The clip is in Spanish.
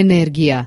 energía.